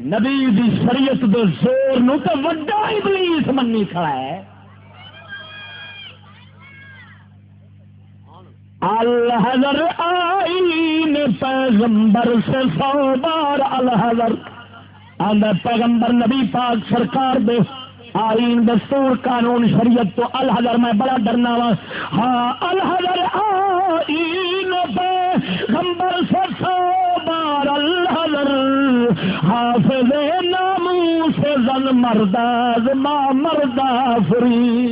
نبی دی شریعت دے زور نو تو وڈا ابلیس منی کھڑا ہے۔ الحضر آئین پیغمبر سے سو بار الحضر آدھا پیغمبر نبی پاک سرکار دے آئین دستور قانون شریعت تو الحضر میں بڑا ڈرنا وا۔ ہاں الحضر آئین پیغمبر سے حافظ ناموس زن مرداز ما مردہ فری